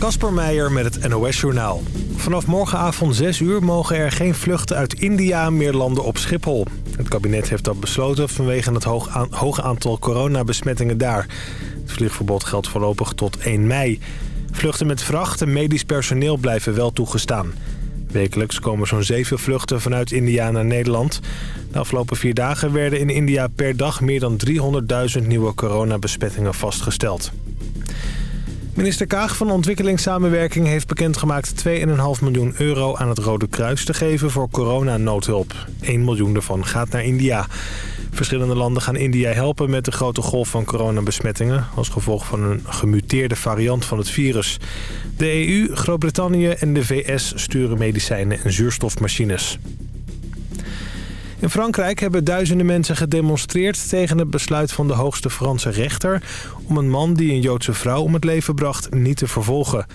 Kasper Meijer met het NOS-journaal. Vanaf morgenavond 6 uur mogen er geen vluchten uit India meer landen op Schiphol. Het kabinet heeft dat besloten vanwege het hoge aantal coronabesmettingen daar. Het vliegverbod geldt voorlopig tot 1 mei. Vluchten met vracht en medisch personeel blijven wel toegestaan. Wekelijks komen zo'n zeven vluchten vanuit India naar Nederland. De afgelopen vier dagen werden in India per dag meer dan 300.000 nieuwe coronabesmettingen vastgesteld. Minister Kaag van Ontwikkelingssamenwerking heeft bekendgemaakt 2,5 miljoen euro aan het Rode Kruis te geven voor coronanoodhulp. 1 miljoen daarvan gaat naar India. Verschillende landen gaan India helpen met de grote golf van coronabesmettingen... als gevolg van een gemuteerde variant van het virus. De EU, Groot-Brittannië en de VS sturen medicijnen en zuurstofmachines. In Frankrijk hebben duizenden mensen gedemonstreerd tegen het besluit van de hoogste Franse rechter... om een man die een Joodse vrouw om het leven bracht niet te vervolgen.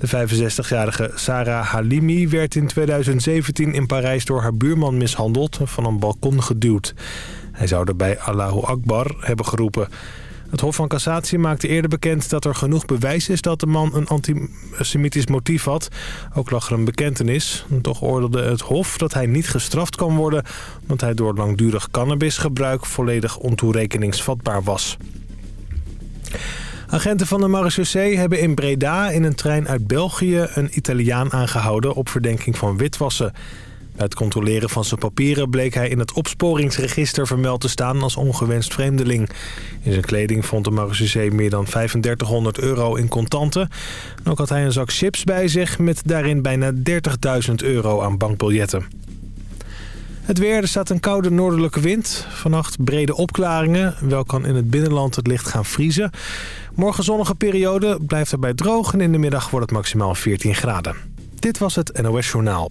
De 65-jarige Sarah Halimi werd in 2017 in Parijs door haar buurman mishandeld... en van een balkon geduwd. Hij zou er bij Allahu Akbar hebben geroepen... Het Hof van Cassatie maakte eerder bekend dat er genoeg bewijs is dat de man een antisemitisch motief had. Ook lag er een bekentenis. Toch oordeelde het Hof dat hij niet gestraft kan worden... omdat hij door langdurig cannabisgebruik volledig ontoerekeningsvatbaar was. Agenten van de marechaussee hebben in Breda in een trein uit België... een Italiaan aangehouden op verdenking van witwassen... Bij het controleren van zijn papieren bleek hij in het opsporingsregister vermeld te staan als ongewenst vreemdeling. In zijn kleding vond de marechaussee meer dan 3500 euro in contanten. ook had hij een zak chips bij zich met daarin bijna 30.000 euro aan bankbiljetten. Het weer, er staat een koude noordelijke wind. Vannacht brede opklaringen. Wel kan in het binnenland het licht gaan vriezen. Morgen zonnige periode, blijft erbij droog... en in de middag wordt het maximaal 14 graden. Dit was het NOS Journaal.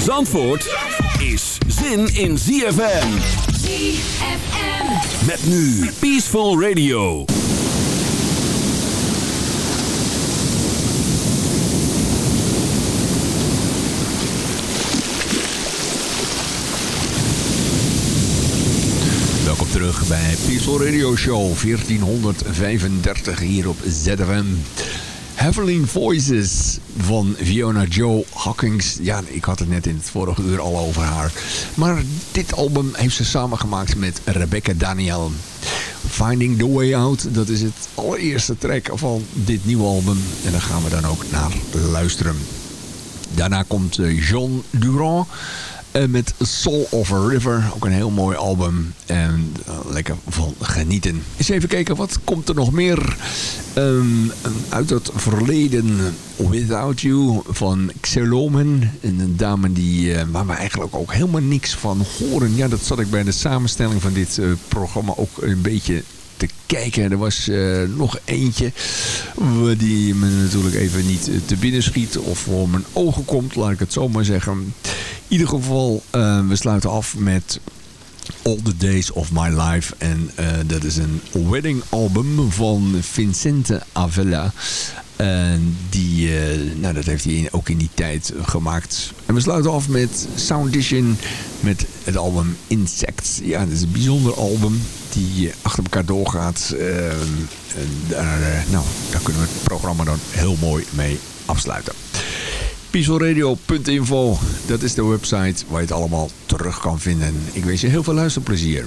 Zandvoort is zin in ZFM. ZFM. Met nu Peaceful Radio. Welkom terug bij Peaceful Radio Show 1435 hier op ZFM. Heavenly Voices van Fiona Joe Hawkins. Ja, ik had het net in het vorige uur al over haar. Maar dit album heeft ze samengemaakt met Rebecca Daniel. Finding the Way Out, dat is het allereerste track van dit nieuwe album. En daar gaan we dan ook naar luisteren. Daarna komt eh, John Durand uh, met Soul of a River. Ook een heel mooi album. En uh, lekker van genieten. Eens even kijken, wat komt er nog meer um, uit het verleden? Without You van Xelomen. Een dame die, uh, waar we eigenlijk ook helemaal niks van horen. Ja, dat zat ik bij de samenstelling van dit programma ook een beetje te kijken. Er was uh, nog eentje die me natuurlijk even niet te binnen schiet of voor mijn ogen komt, laat ik het zo maar zeggen. In ieder geval, uh, we sluiten af met All the Days of My Life. En uh, dat is een wedding album van Vincente Avella. Die, uh, nou, dat heeft hij ook in die tijd gemaakt. En we sluiten af met Soundition met het album Insects. Ja, dat is een bijzonder album die achter elkaar doorgaat. En daar, uh, nou, daar kunnen we het programma dan heel mooi mee afsluiten. Peacefulradio.info, dat is de website waar je het allemaal terug kan vinden. Ik wens je heel veel luisterplezier.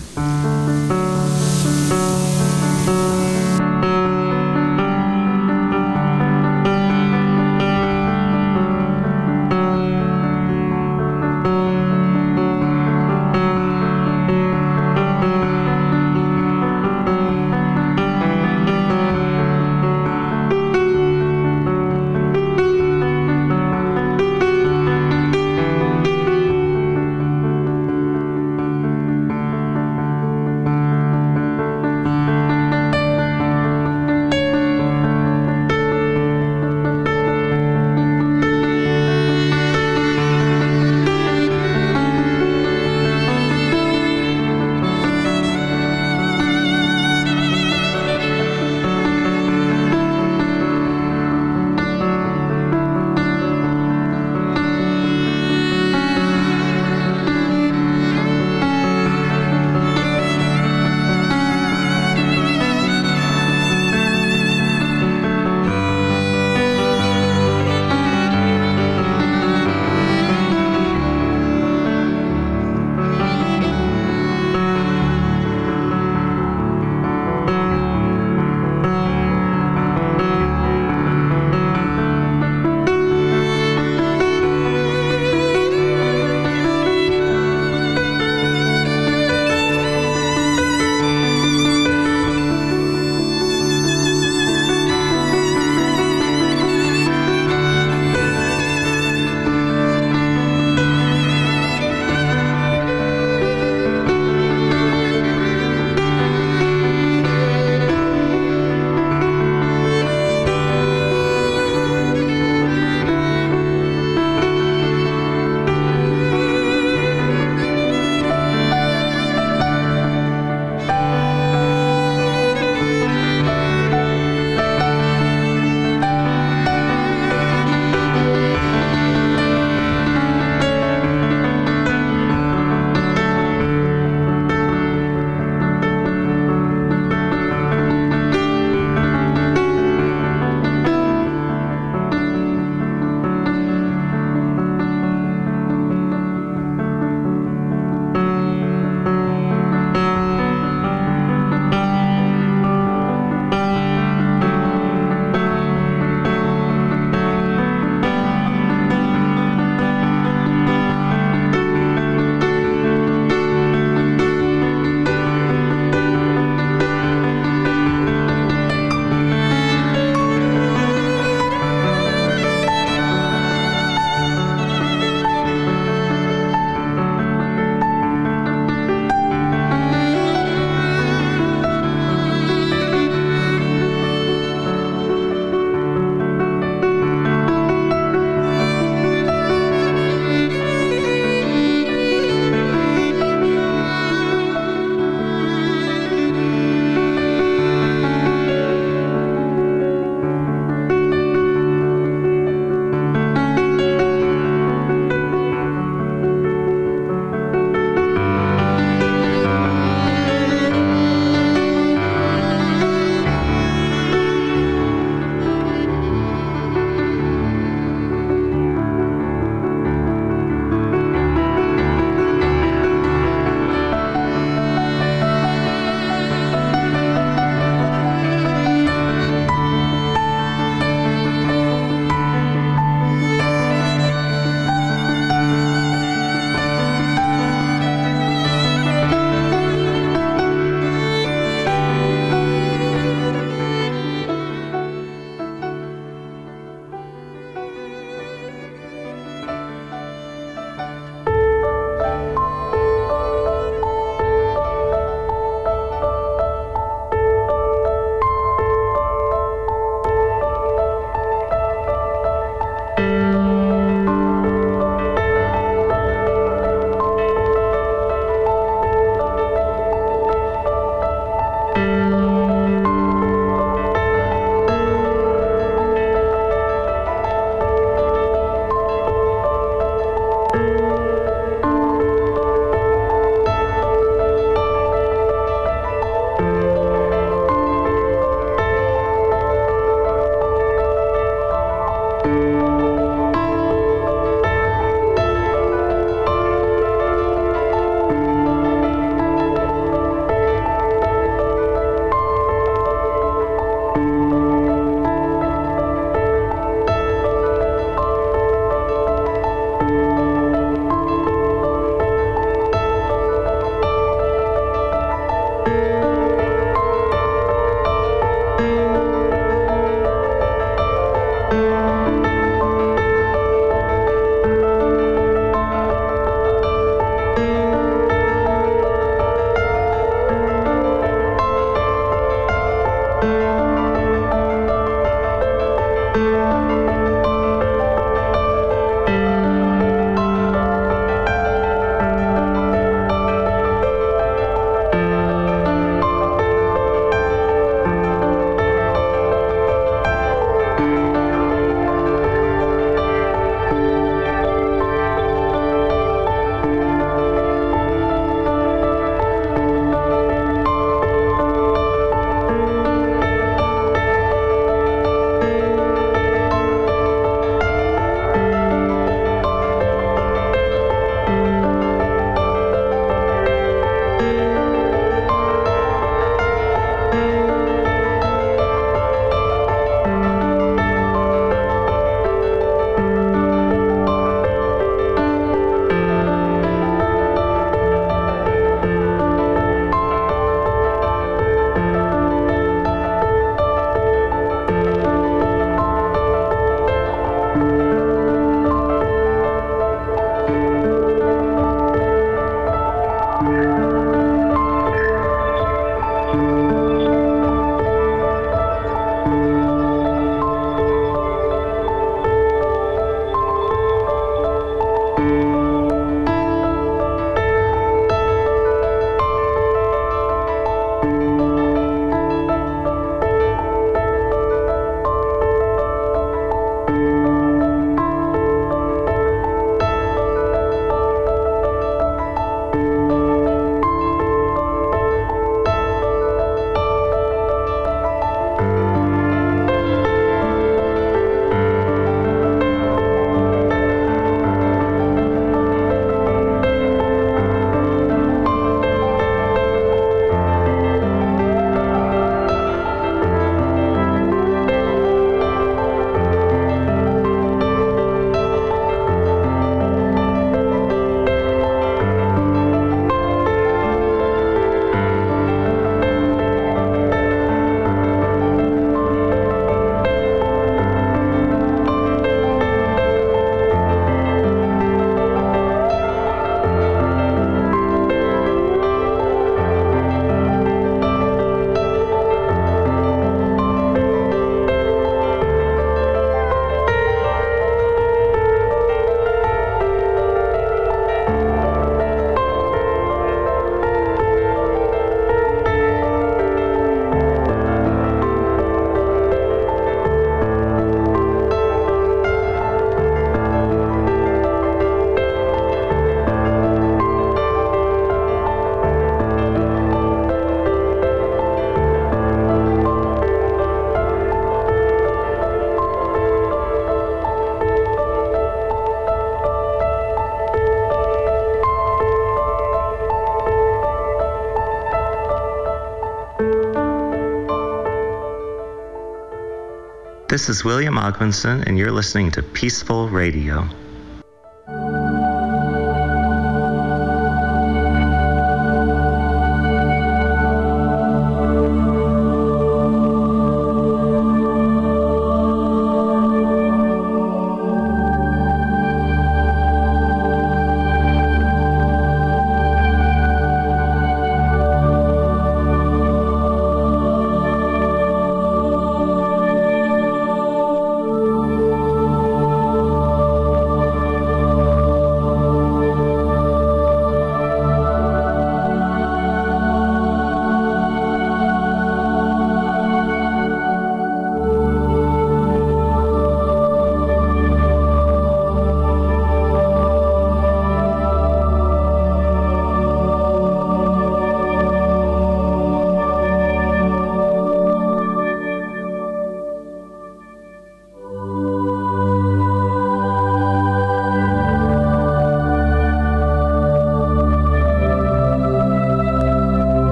This is William Ogmanson, and you're listening to Peaceful Radio.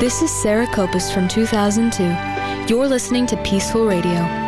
This is Sarah Copus from 2002. You're listening to Peaceful Radio.